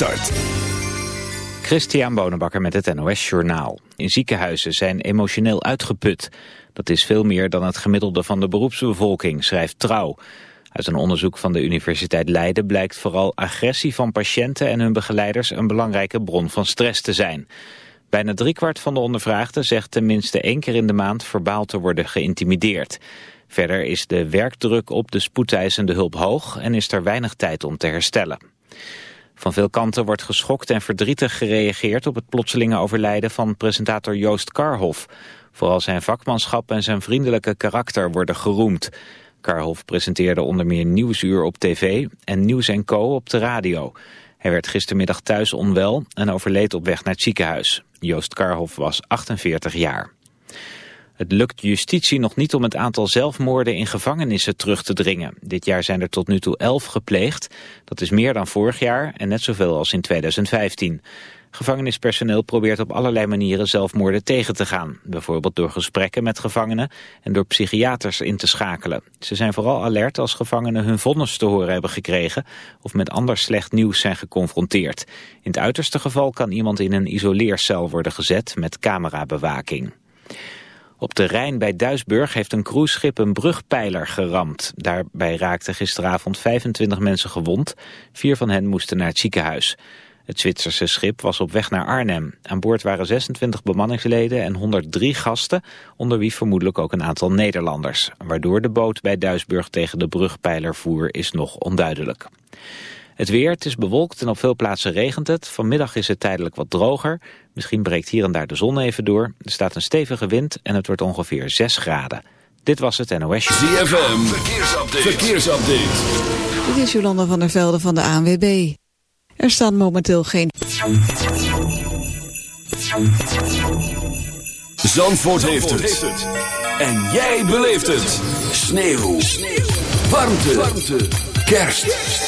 Start. Christian Bonenbakker met het NOS Journaal. In ziekenhuizen zijn emotioneel uitgeput. Dat is veel meer dan het gemiddelde van de beroepsbevolking, schrijft Trouw. Uit een onderzoek van de Universiteit Leiden blijkt vooral agressie van patiënten en hun begeleiders een belangrijke bron van stress te zijn. Bijna driekwart van de ondervraagden zegt tenminste één keer in de maand verbaal te worden geïntimideerd. Verder is de werkdruk op de spoedeisende hulp hoog en is er weinig tijd om te herstellen. Van veel kanten wordt geschokt en verdrietig gereageerd op het plotselinge overlijden van presentator Joost Karhoff. Vooral zijn vakmanschap en zijn vriendelijke karakter worden geroemd. Karhoff presenteerde onder meer Nieuwsuur op tv en Nieuws Co op de radio. Hij werd gistermiddag thuis onwel en overleed op weg naar het ziekenhuis. Joost Karhoff was 48 jaar. Het lukt justitie nog niet om het aantal zelfmoorden in gevangenissen terug te dringen. Dit jaar zijn er tot nu toe elf gepleegd. Dat is meer dan vorig jaar en net zoveel als in 2015. Gevangenispersoneel probeert op allerlei manieren zelfmoorden tegen te gaan. Bijvoorbeeld door gesprekken met gevangenen en door psychiaters in te schakelen. Ze zijn vooral alert als gevangenen hun vonnis te horen hebben gekregen... of met ander slecht nieuws zijn geconfronteerd. In het uiterste geval kan iemand in een isoleercel worden gezet met camerabewaking. Op de Rijn bij Duisburg heeft een cruiseschip een brugpijler geramd. Daarbij raakten gisteravond 25 mensen gewond. Vier van hen moesten naar het ziekenhuis. Het Zwitserse schip was op weg naar Arnhem. Aan boord waren 26 bemanningsleden en 103 gasten, onder wie vermoedelijk ook een aantal Nederlanders. Waardoor de boot bij Duisburg tegen de brugpijler voer is nog onduidelijk. Het weer, het is bewolkt en op veel plaatsen regent het. Vanmiddag is het tijdelijk wat droger. Misschien breekt hier en daar de zon even door. Er staat een stevige wind en het wordt ongeveer 6 graden. Dit was het NOS. ZFM, verkeersupdate. verkeersupdate. Dit is Jolanda van der Velde van de ANWB. Er staan momenteel geen... Zandvoort, heeft, het. En jij beleeft het. Sneeuw. Sneeuw. Warmte. Warmte. Kerst.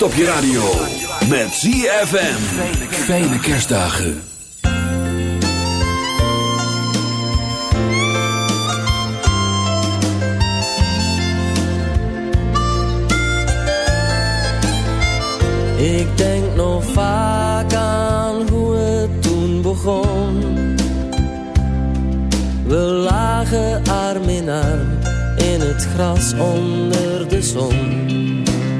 kerst op je radio. Met ZFM. Fijne kerstdagen. Ik denk nog vaak aan hoe het toen begon. We lagen arm in arm in het gras onder de zon.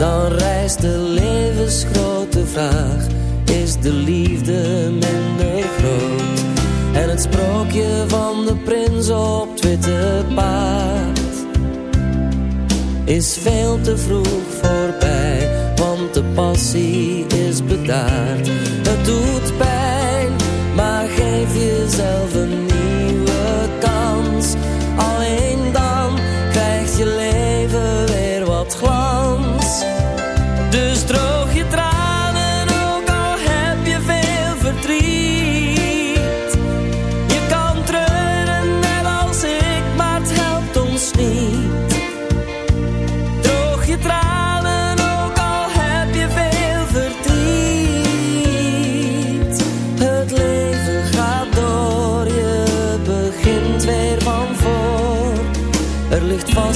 dan rijst de levensgrote vraag, is de liefde minder groot? En het sprookje van de prins op witte paard is veel te vroeg voorbij, want de passie is bedaard. Het doet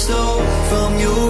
Stole from you.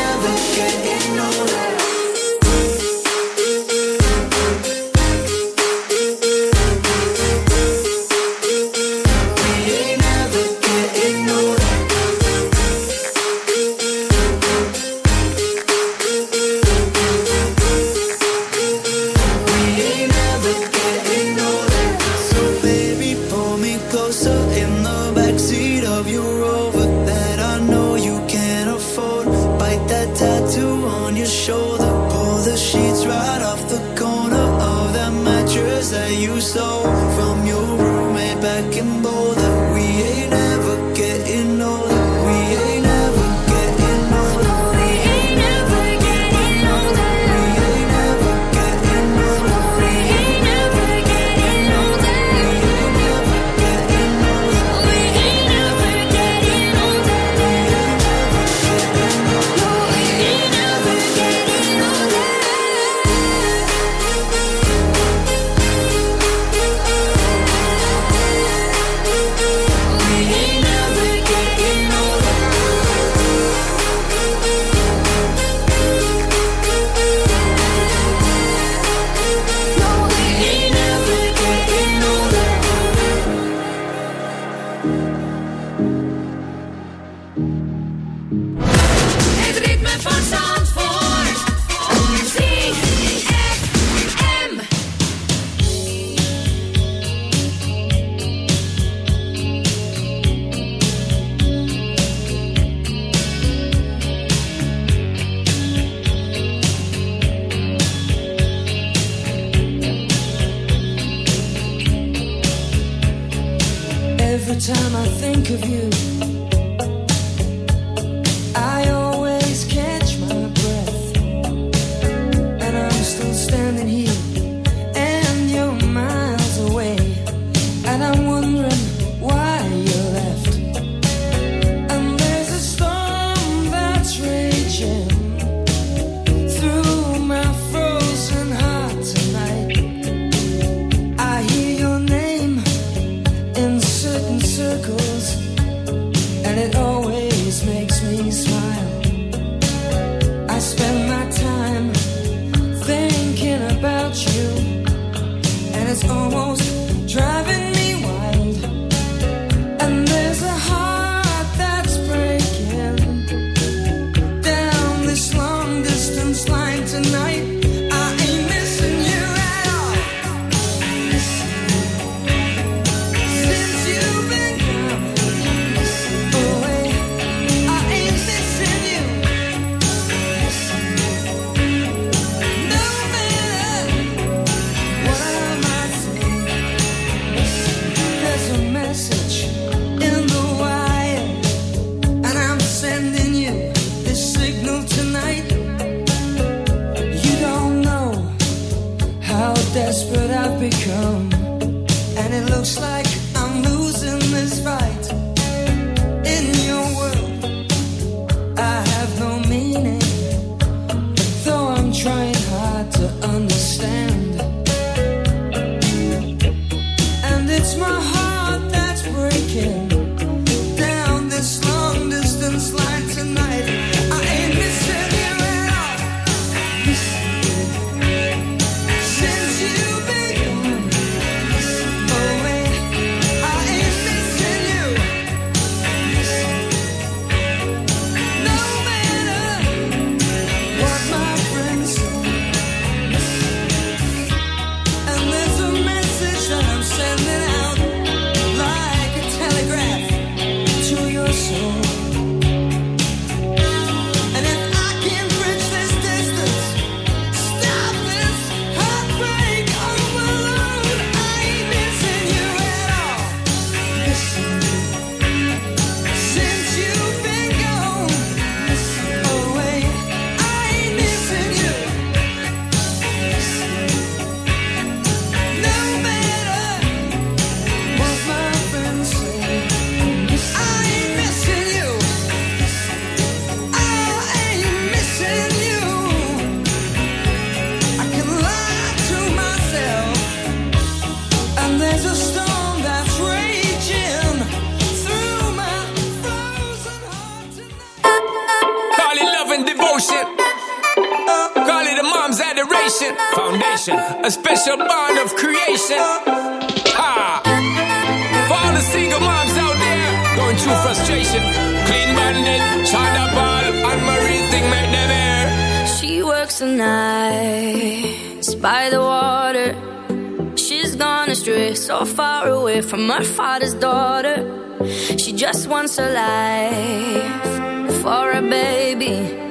vibration, a special bond of creation. Ha! For all the single moms out there going through frustration, clean minded, China ball, and Marie thing made them air. She works the night by the water. She's gone astray, so far away from her father's daughter. She just wants a life for a baby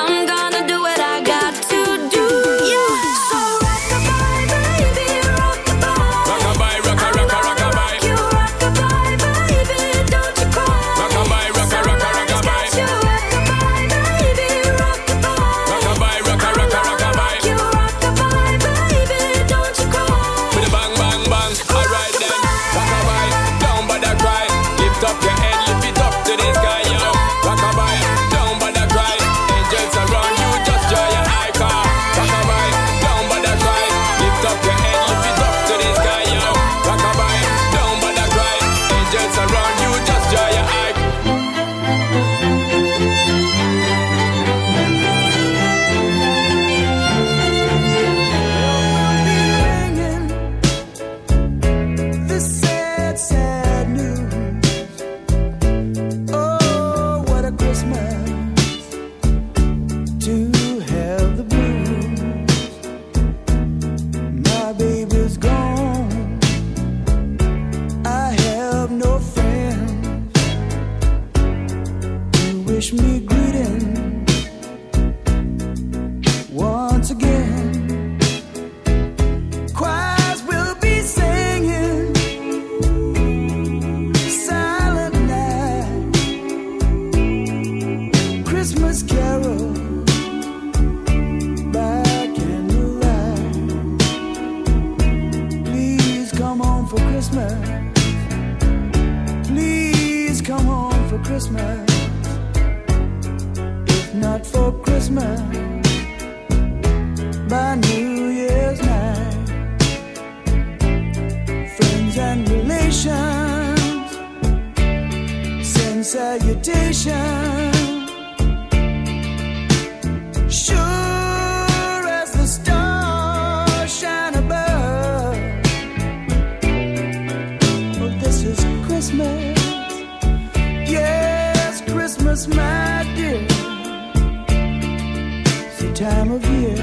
time of year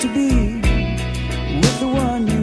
to be with the one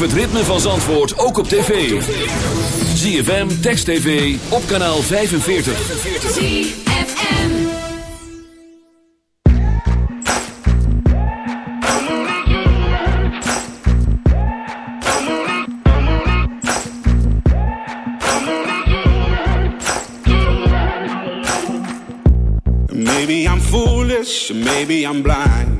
het ritme van Zandvoort ook op tv. ZFM, Text TV, op kanaal 45. ZFM. Maybe I'm foolish, maybe I'm blind.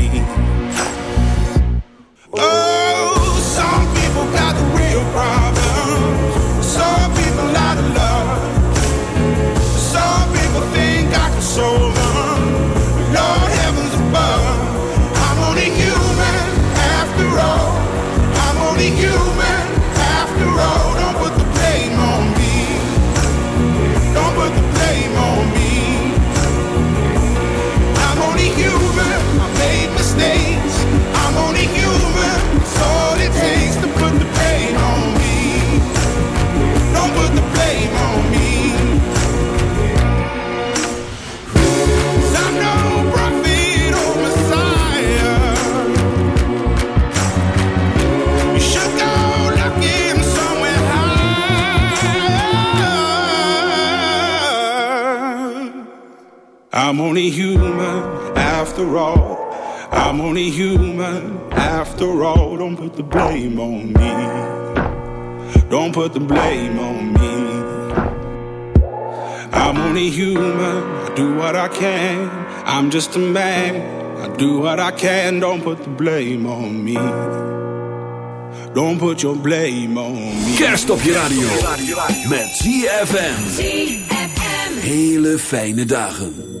I'm only human after all. Don't put the blame on me. Don't put the blame on me. I'm only human. I do what I can. I'm just a man. I do what I can. Don't put the blame on me. Don't put your blame on me. Kerst op je radio. Met ZFM. Hele fijne dagen.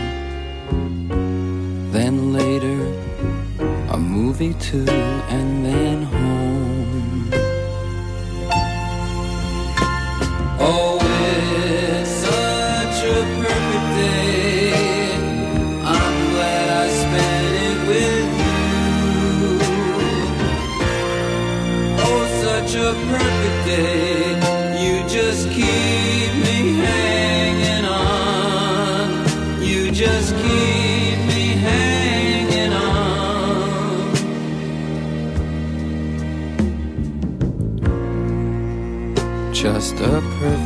coffee too, and then home.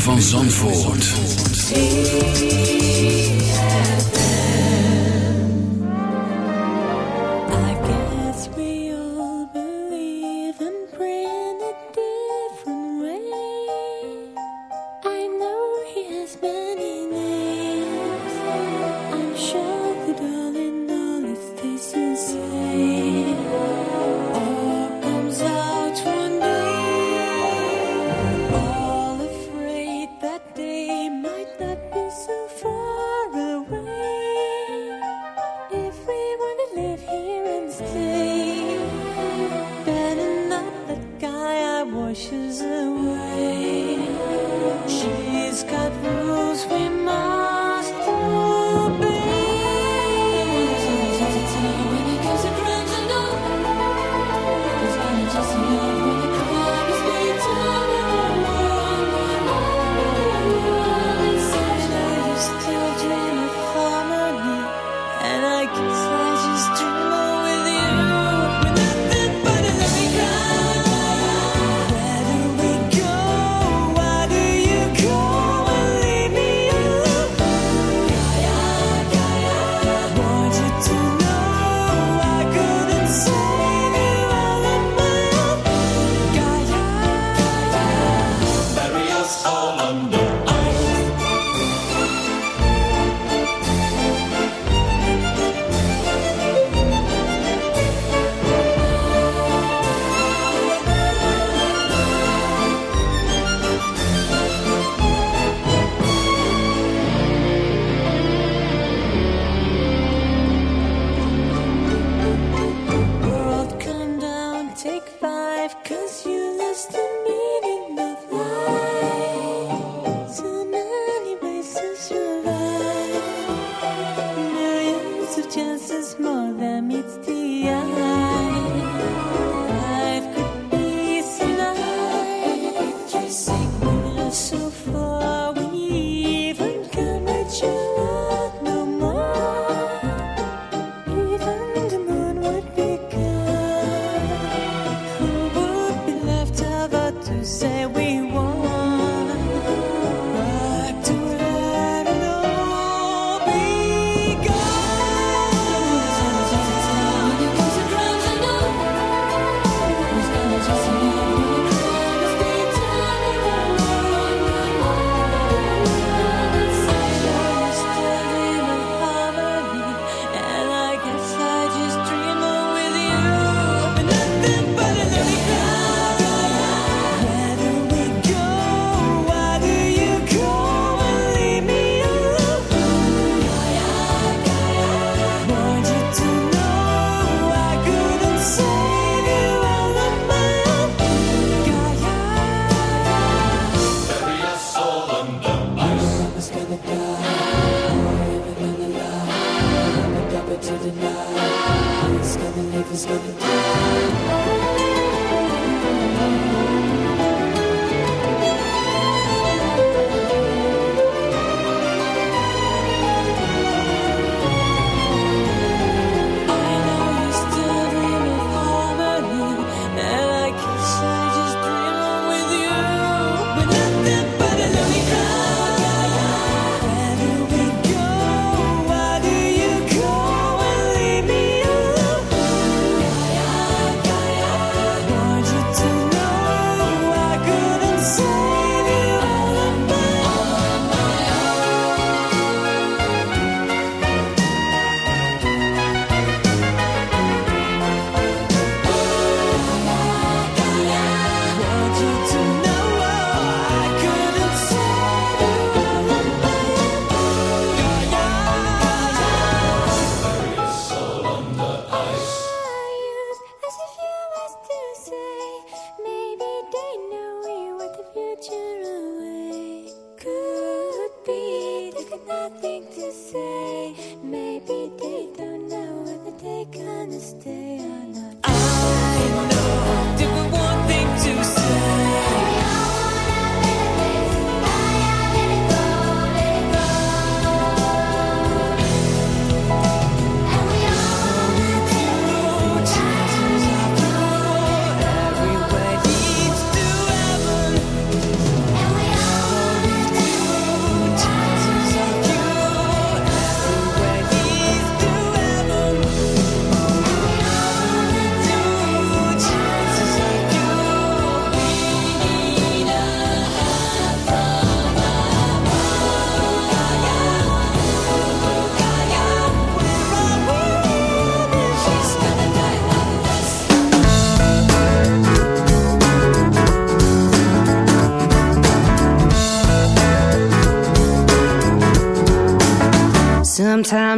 Van Zandvoort.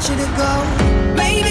want you to go. Maybe.